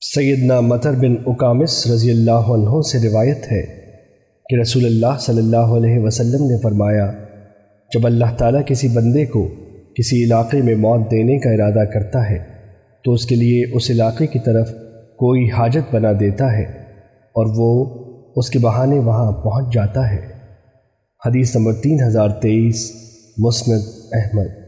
سیدنا مطر بن اکامس رضی اللہ عنہ سے روایت ہے کہ رسول اللہ صلی اللہ علیہ وسلم نے فرمایا، جب اللہ تعالیٰ کسی بندے کو کسی علاقے میں موت دینے کا ارادہ کرتا ہے، تو اس کے لیے اس علاقے کی طرف کوئی حاجت بنا دیتا ہے اور وہ اس کے بہانے وہاں پہنچ جاتا ہے۔ حدیث نمبر تین ہزار تیئیس، مسند احمد۔